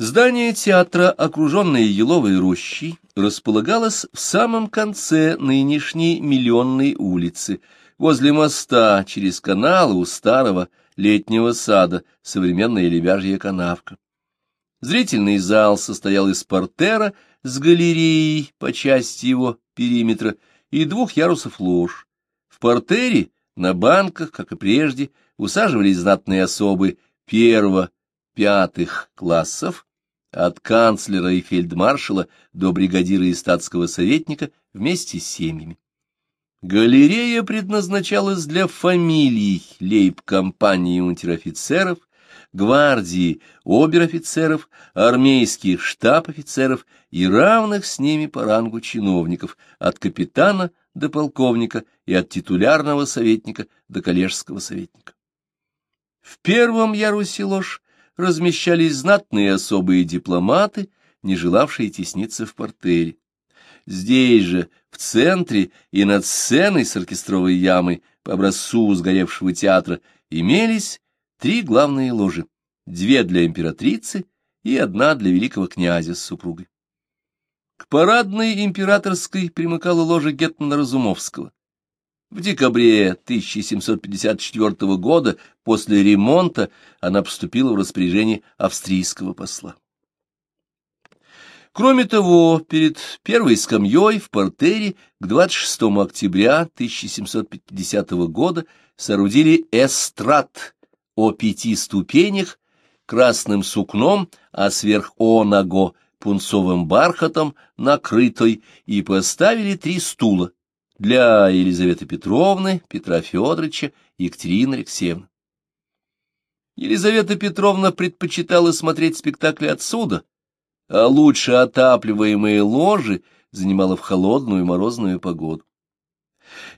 Здание театра, окруженное еловой рощей, располагалось в самом конце нынешней Миллионной улицы, возле моста через канал у старого летнего сада, современная лебяжья канавка. Зрительный зал состоял из портера с галереей по части его периметра и двух ярусов лож. В портере, на банках, как и прежде, усаживались знатные особы первого-пятых классов, от канцлера и фельдмаршала до бригадира и статского советника вместе с семьями. Галерея предназначалась для фамилий лейб-компании унтер-офицеров, гвардии обер-офицеров, армейских штаб-офицеров и равных с ними по рангу чиновников, от капитана до полковника и от титулярного советника до коллежского советника. В первом ярусе ложь размещались знатные особые дипломаты, не желавшие тесниться в портере. Здесь же, в центре и над сценой с оркестровой ямой по образцу сгоревшего театра, имелись три главные ложи, две для императрицы и одна для великого князя с супругой. К парадной императорской примыкала ложа Гетмана Разумовского. В декабре 1754 года, после ремонта, она поступила в распоряжение австрийского посла. Кроме того, перед первой скамьей в портере к 26 октября 1750 года соорудили эстрад о пяти ступенях, красным сукном, а сверх онаго пунцовым бархатом накрытой, и поставили три стула для Елизаветы Петровны, Петра Федоровича и Екатерины Алексеевны. Елизавета Петровна предпочитала смотреть спектакли отсюда, а лучше отапливаемые ложи занимала в холодную морозную погоду.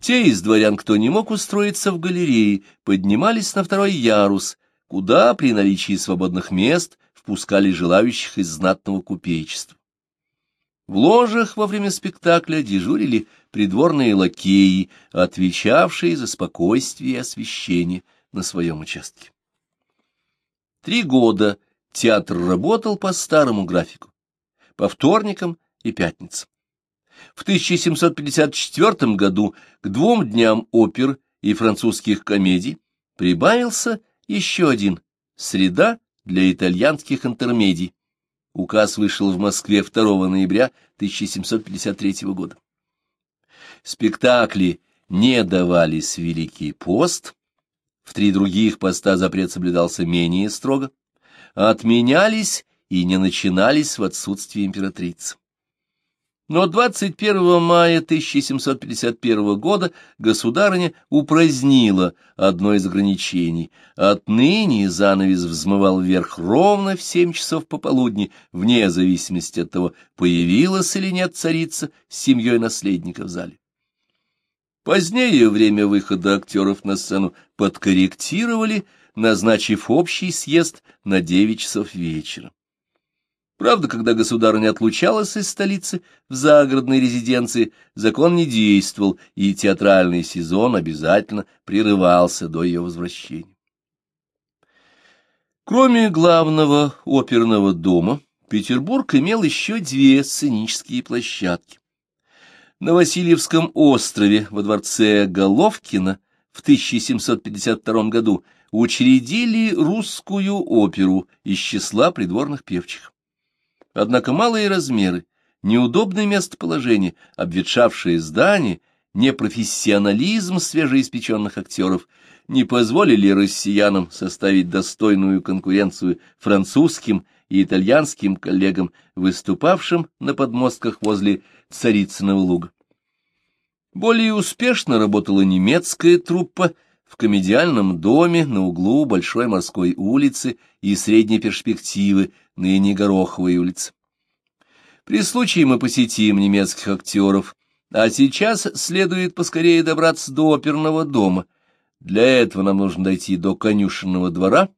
Те из дворян, кто не мог устроиться в галерее, поднимались на второй ярус, куда при наличии свободных мест впускали желающих из знатного купечества. В ложах во время спектакля дежурили придворные лакеи, отвечавшие за спокойствие и освещение на своем участке. Три года театр работал по старому графику, по вторникам и пятницам. В 1754 году к двум дням опер и французских комедий прибавился еще один — среда для итальянских интермедий. Указ вышел в Москве 2 ноября 1753 года. Спектакли не давались в Великий пост, в три других поста запрет соблюдался менее строго, отменялись и не начинались в отсутствие императрицы. Но 21 мая 1751 года государыня упразднила одно из ограничений. Отныне занавес взмывал вверх ровно в семь часов пополудни, вне зависимости от того, появилась или нет царица с семьей наследника в зале. Позднее время выхода актеров на сцену подкорректировали, назначив общий съезд на девять часов вечера. Правда, когда государыня отлучалась из столицы в загородной резиденции, закон не действовал, и театральный сезон обязательно прерывался до ее возвращения. Кроме главного оперного дома, Петербург имел еще две сценические площадки. На Васильевском острове во дворце Головкина в 1752 году учредили русскую оперу из числа придворных певчих. Однако малые размеры, неудобное местоположение, обветшавшее здание, непрофессионализм свежеиспеченных актеров не позволили россиянам составить достойную конкуренцию французским и итальянским коллегам, выступавшим на подмостках возле Царицыного луга. Более успешно работала немецкая труппа в комедиальном доме на углу Большой морской улицы и Средней перспективы ныне Гороховой улицы. При случае мы посетим немецких актеров, а сейчас следует поскорее добраться до оперного дома. Для этого нам нужно дойти до конюшенного двора,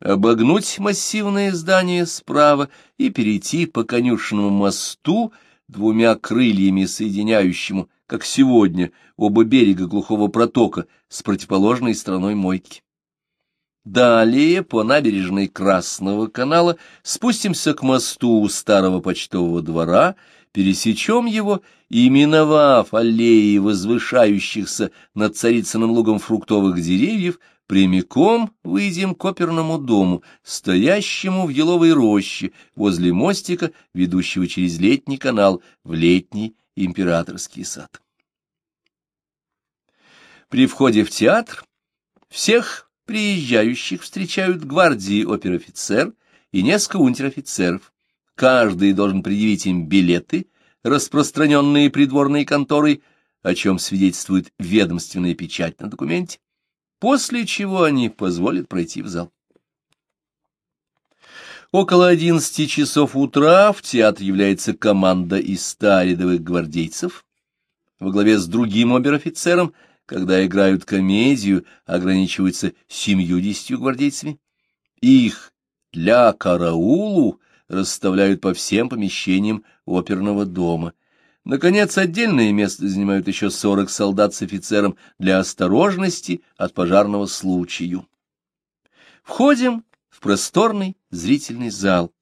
обогнуть массивное здание справа и перейти по конюшенному мосту, двумя крыльями соединяющему, как сегодня, оба берега глухого протока с противоположной стороной мойки. Далее по набережной Красного канала спустимся к мосту у старого почтового двора, пересечем его и, миновав аллеи возвышающихся над Царицыным лугом фруктовых деревьев, прямиком выйдем к оперному дому, стоящему в еловой роще возле мостика, ведущего через летний канал в летний императорский сад. При входе в театр всех приезжающих встречают гвардии обер-офицер и несколько унтер-офицеров. Каждый должен предъявить им билеты, распространенные придворной конторой, о чем свидетельствует ведомственная печать на документе, после чего они позволят пройти в зал. Около одиннадцати часов утра в театр является команда из ста рядовых гвардейцев во главе с другим обер-офицером, когда играют комедию, ограничиваются семью-десятью гвардейцами. Их для караулу расставляют по всем помещениям оперного дома. Наконец, отдельное место занимают еще сорок солдат с офицером для осторожности от пожарного случаю. Входим просторный зрительный зал.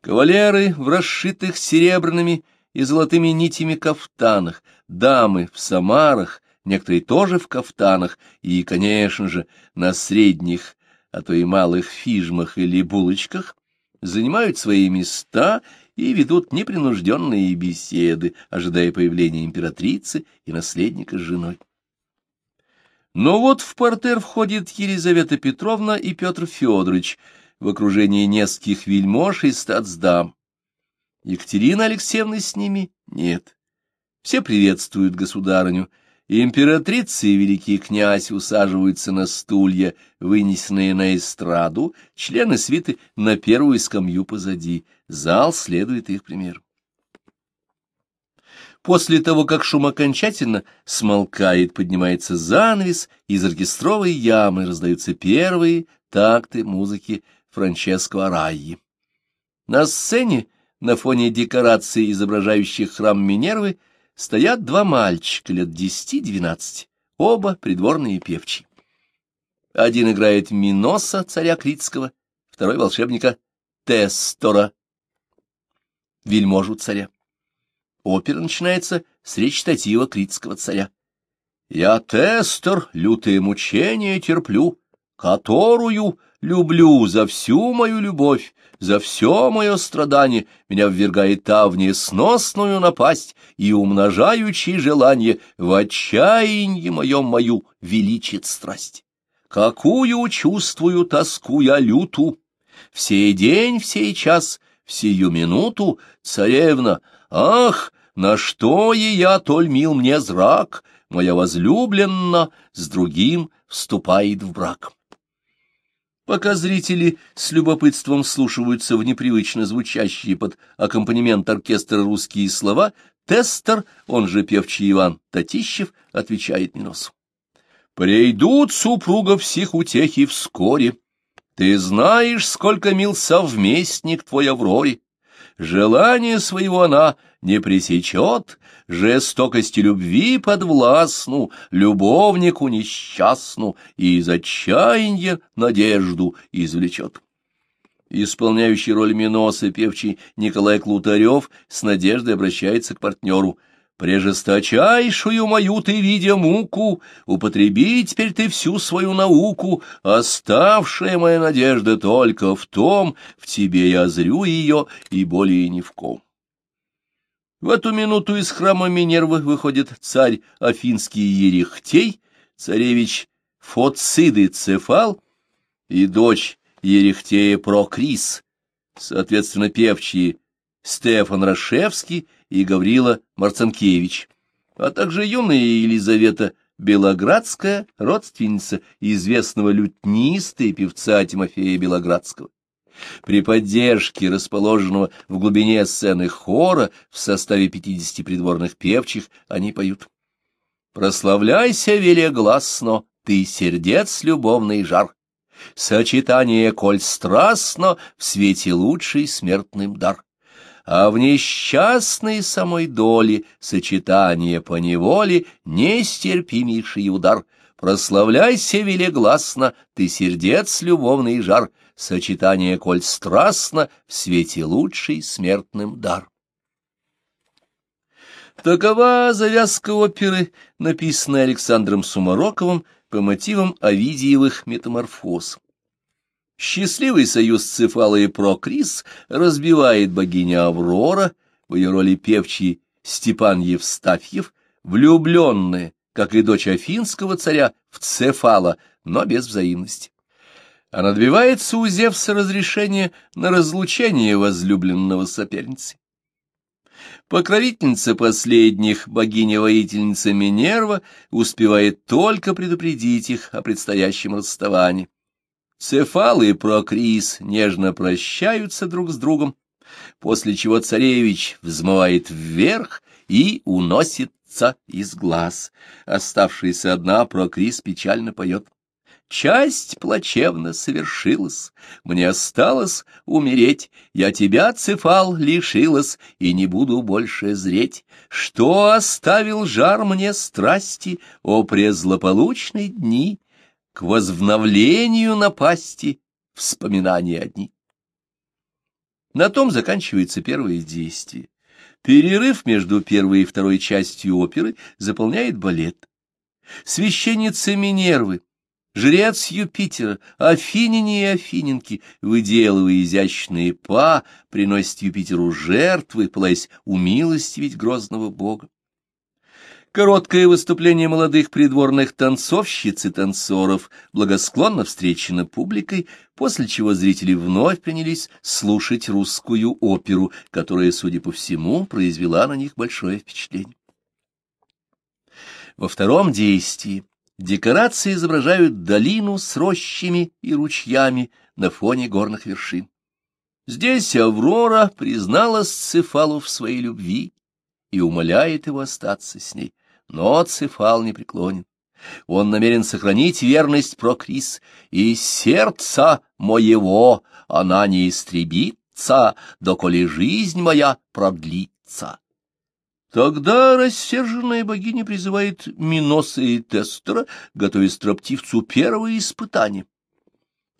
Кавалеры в расшитых серебряными и золотыми нитями кафтанах, дамы в самарах, некоторые тоже в кафтанах и, конечно же, на средних, а то и малых фижмах или булочках, занимают свои места и ведут непринужденные беседы, ожидая появления императрицы и наследника с женой. Но вот в портер входит Елизавета Петровна и Петр Федорович в окружении нескольких вельмож и статсдам. Екатерина Алексеевна с ними нет. Все приветствуют государыню, Императрица и великий князь усаживаются на стулья, вынесенные на эстраду, члены свиты на первую скамью позади. Зал следует их примеру. После того, как шум окончательно смолкает, поднимается занавес, из оркестровой ямы раздаются первые такты музыки Франческо Арайи. На сцене, на фоне декораций, изображающих храм Минервы, стоят два мальчика лет десяти-двенадцати, оба придворные певчи. Один играет Миноса, царя Критского, второй — волшебника Тестора, вельможу царя. Опера начинается с речитатива критского царя. «Я Тестор, лютые мучения терплю, которую люблю за всю мою любовь, за все мое страдание, меня ввергает та в несносную напасть, и, умножающий желание, в отчаянии моем мою величит страсть. Какую чувствую тоску я люту, в сей день, в сей час, в сию минуту, царевна, ах, на что и я толь мил мне зрак, моя возлюбленна с другим вступает в брак. Пока зрители с любопытством слушаются в непривычно звучащие под аккомпанемент оркестра русские слова, тестер, он же певчий Иван Татищев, отвечает Миносу. «Придут супруга всех утехи вскоре. Ты знаешь, сколько мил совместник твой Авроре. Желание своего она не пресечет, жестокости любви подвластну, любовнику несчастну, и из отчаяния надежду извлечет. Исполняющий роль Миноса певчий Николай Клутарев с надеждой обращается к партнеру. «Прежесточайшую мою ты, видя муку, употреби теперь ты всю свою науку, оставшая моя надежда только в том, в тебе я зрю ее и более ни в ком». В эту минуту из храма Минервы выходит царь Афинский Ерехтей, царевич Фоциды Цефал и дочь Ерехтея Прокрис, соответственно, певчие Стефан Рашевский и Гаврила Марцинкевич, а также юная Елизавета Белоградская, родственница известного лютниста и певца Тимофея Белоградского. При поддержке расположенного в глубине сцены хора в составе пятидесяти придворных певчих они поют. «Прославляйся велегласно, ты сердец любовный жар, сочетание коль страстно в свете лучший смертным дар» а в несчастной самой доле сочетание по неволе нестерпимейший удар. Прославляйся велегласно, ты сердец любовный жар, сочетание коль страстно, в свете лучший смертным дар. Такова завязка оперы, написанная Александром Сумароковым по мотивам Овидиевых метаморфоз. Счастливый союз Цефала и Прокрис разбивает богиня Аврора, в ее роли певчий Степан Евстафьев, влюбленная, как и дочь афинского царя, в Цефала, но без взаимности. Она добивается у Зевса разрешения на разлучение возлюбленного соперницы. Покровительница последних, богиня-воительница Минерва, успевает только предупредить их о предстоящем расставании. Цефал и Прокрис нежно прощаются друг с другом, после чего царевич взмывает вверх и уносится из глаз. Оставшаяся одна Прокрис печально поет. Часть плачевно совершилась, мне осталось умереть, я тебя, Цефал, лишилась, и не буду больше зреть. Что оставил жар мне страсти, о презлополучные дни, к возобновлению напасти вспоминания одни. На том заканчивается первое действие. Перерыв между первой и второй частью оперы заполняет балет. Священница Минервы, Жрец Юпитера, афиняне и афиненки, выделывая изящные па, приносят Юпитеру жертвы, пылаясь умилостивить грозного бога. Короткое выступление молодых придворных танцовщиц и танцоров благосклонно встречено публикой, после чего зрители вновь принялись слушать русскую оперу, которая, судя по всему, произвела на них большое впечатление. Во втором действии Декорации изображают долину с рощами и ручьями на фоне горных вершин. Здесь Аврора призналась Цефалу в своей любви и умоляет его остаться с ней. Но Цефал не преклонен. Он намерен сохранить верность Прокрис, и сердца моего она не истребится, доколе жизнь моя продлится. Тогда рассерженная богиня призывает Миноса и Тестера, готовя строптивцу первое испытание.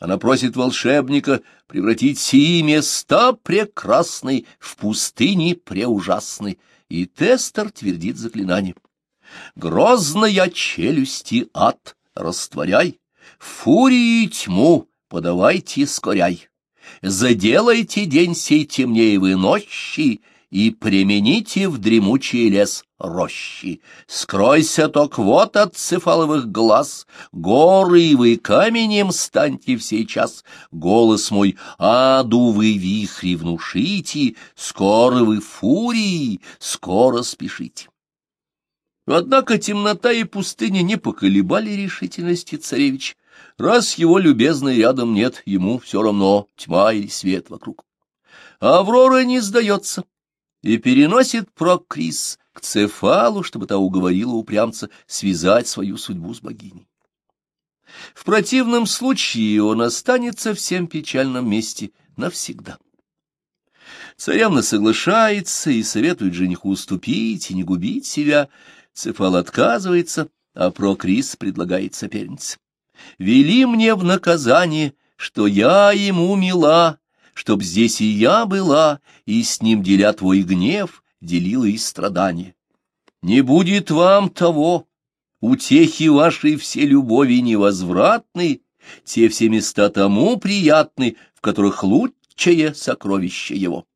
Она просит волшебника превратить сии места прекрасной в пустыни преужасной, и Тестер твердит заклинание. «Грозная челюсти ад растворяй, фурии тьму подавайте скоряй, заделайте день сей темнее вы ночи, и примените в дремучий лес рощи. Скройся ток вот от цефаловых глаз, горы вы каменем станьте в сей час. Голос мой аду вы вихри внушите, скоро вы фурии, скоро спешите. Однако темнота и пустыня не поколебали решительности царевич. Раз его любезной рядом нет, ему все равно, тьма или свет вокруг. Аврора не сдается и переносит Прокрис к Цефалу, чтобы та уговорила упрямца связать свою судьбу с богиней. В противном случае он останется в всем печальном месте навсегда. Царевна соглашается и советует жениху уступить и не губить себя. Цефал отказывается, а Прокрис предлагает сопернице. «Вели мне в наказание, что я ему мила, чтоб здесь и я была, и с ним, деля твой гнев, делила и страдания. Не будет вам того, утехи вашей все любови невозвратны, те все места тому приятны, в которых лучшее сокровище его.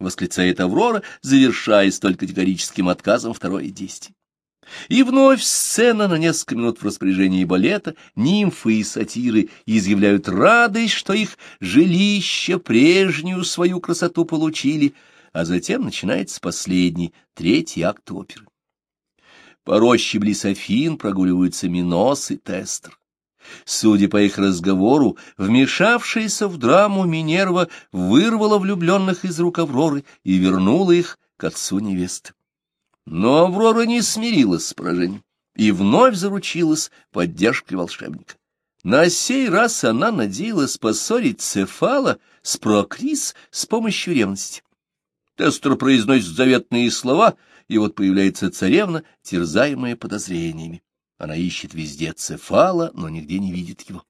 Восклицает Аврора, завершая столь категорическим отказом второе действие. И вновь сцена на несколько минут в распоряжении балета, нимфы и сатиры изъявляют радость, что их жилище прежнюю свою красоту получили, а затем начинается последний, третий акт оперы. По роще близ Афин прогуливаются Минос и Тестер. Судя по их разговору, вмешавшаяся в драму Минерва вырвала влюбленных из рук Авроры и вернула их к отцу невесты. Но Аврора не смирилась с поражением и вновь заручилась поддержкой волшебника. На сей раз она надеялась поссорить Цефала с Прокрис с помощью ревности. Тестер произносит заветные слова, и вот появляется царевна, терзаемая подозрениями. Она ищет везде Цефала, но нигде не видит его.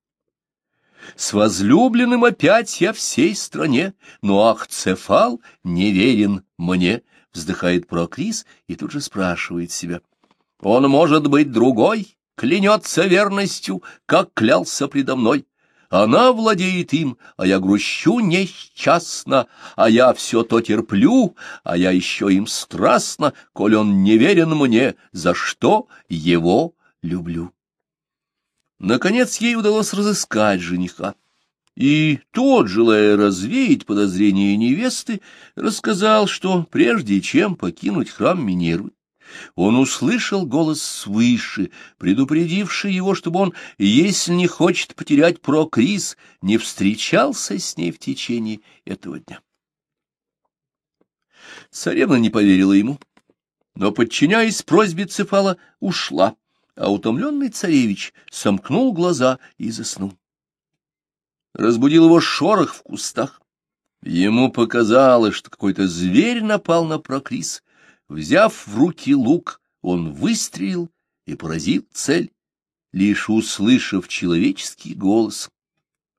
С возлюбленным опять я всей стране, но ах, Цефал не верен мне, вздыхает Прокрис и тут же спрашивает себя. Он может быть другой, клянется верностью, как клялся предо мной. Она владеет им, а я грущу несчастно, а я все то терплю, а я еще им страстно, коль он не верен мне, за что его люблю. Наконец ей удалось разыскать жениха. И тот, желая развеять подозрения невесты, рассказал, что прежде чем покинуть храм Минервы, он услышал голос свыше, предупредивший его, чтобы он, если не хочет потерять Прокрис, не встречался с ней в течение этого дня. Царевна не поверила ему, но, подчиняясь просьбе Цефала, ушла а утомленный царевич сомкнул глаза и заснул. Разбудил его шорох в кустах. Ему показалось, что какой-то зверь напал на Прокрис. Взяв в руки лук, он выстрелил и поразил цель, лишь услышав человеческий голос.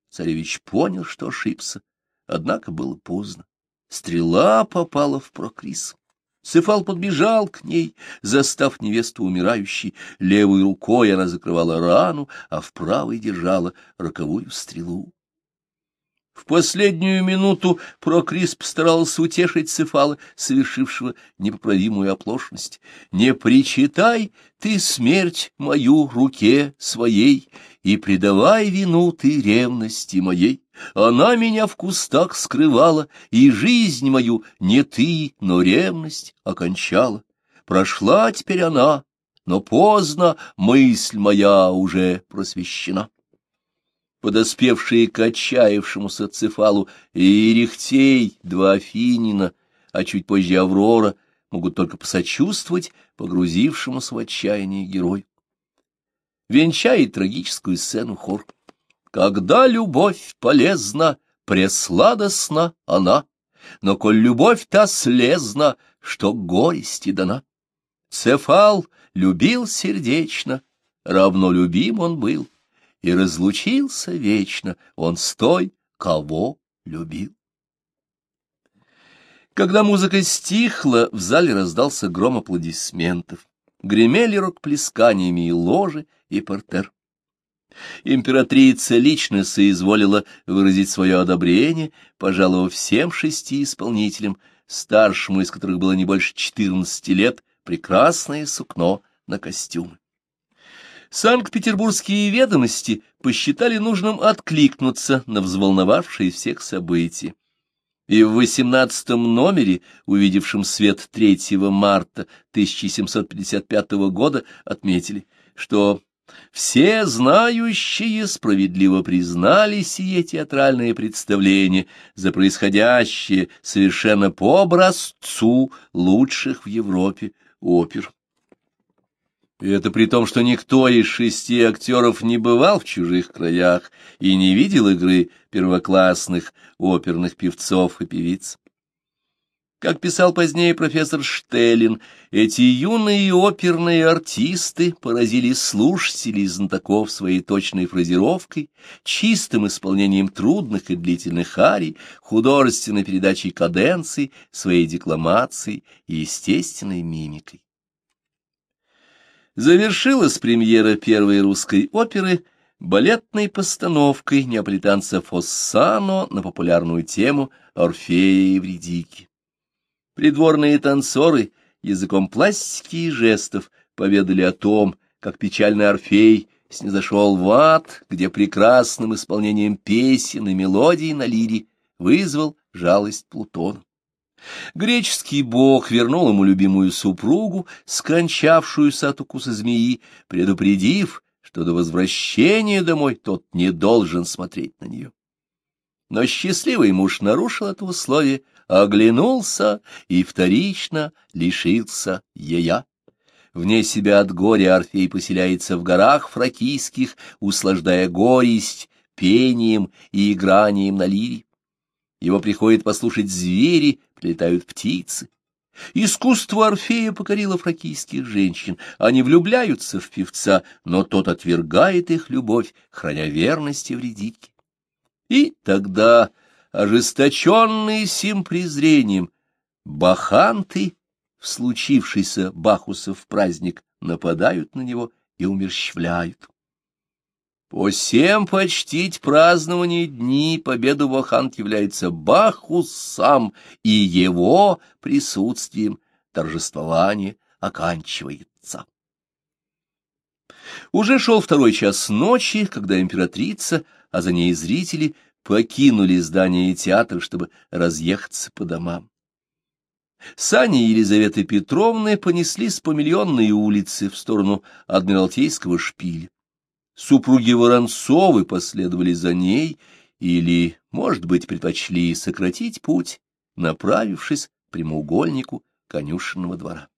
Царевич понял, что ошибся, однако было поздно. Стрела попала в Прокрис. Цефал подбежал к ней, застав невесту умирающей. Левой рукой она закрывала рану, а в правой держала роковую стрелу. В последнюю минуту Прокрис постарался утешить Цефала, совершившего непоправимую оплошность. «Не причитай ты смерть мою руке своей, и предавай вину ты ревности моей. Она меня в кустах скрывала, и жизнь мою не ты, но ревность окончала. Прошла теперь она, но поздно мысль моя уже просвещена» подоспевшие к отчаявшемуся Цефалу, и Ерехтей, два Афинина, а чуть позже Аврора, могут только посочувствовать погрузившемуся в отчаяние герою. Венчает трагическую сцену хор. Когда любовь полезна, пресладостна она, но коль любовь та слезна, что горести дана. Цефал любил сердечно, равно любим он был и разлучился вечно он с той, кого любил. Когда музыка стихла, в зале раздался гром аплодисментов. Гремели рукплесканиями и ложи, и портер. Императрица лично соизволила выразить свое одобрение, пожаловав всем шести исполнителям, старшему из которых было не больше четырнадцати лет, прекрасное сукно на костюмы. Санкт-Петербургские ведомости посчитали нужным откликнуться на взволновавшие всех события. И в восемнадцатом номере, увидевшем свет 3 марта 1755 года, отметили, что все знающие справедливо признали сие театральное представление за происходящее совершенно по образцу лучших в Европе опер. И это при том, что никто из шести актеров не бывал в чужих краях и не видел игры первоклассных оперных певцов и певиц. Как писал позднее профессор Штеллин, эти юные оперные артисты поразили слушателей и знатоков своей точной фразировкой, чистым исполнением трудных и длительных арий, художественной передачей каденций, своей декламацией и естественной мимикой. Завершилась премьера первой русской оперы балетной постановкой неаполитанца Фоссано на популярную тему Орфея и Евридики. Придворные танцоры языком пластики и жестов поведали о том, как печальный Орфей снизошел в ад, где прекрасным исполнением песен и мелодий на лире вызвал жалость Плутона. Греческий бог вернул ему любимую супругу, скончавшуюся от укуса змеи, предупредив, что до возвращения домой тот не должен смотреть на нее. Но счастливый муж нарушил это условие, оглянулся и вторично лишился ея. Вне себя от горя Орфей поселяется в горах фракийских, услаждая горесть пением и игранием на лире. Его приходит послушать звери, прилетают птицы. Искусство Орфея покорило фракийских женщин. Они влюбляются в певца, но тот отвергает их любовь, храня верность Евредике. И тогда, ожесточенные сим презрением, баханты, в случившийся Бахусов праздник, нападают на него и умерщвляют. По всем почтить празднование дни победу Бахант является Бахус сам, и его присутствием торжествование оканчивается. Уже шел второй час ночи, когда императрица, а за ней зрители, покинули здание театра, чтобы разъехаться по домам. Сани Елизаветы Петровны понеслись по миллионной улице в сторону Адмиралтейского шпиля. Супруги Воронцовы последовали за ней или, может быть, предпочли сократить путь, направившись к прямоугольнику конюшенного двора.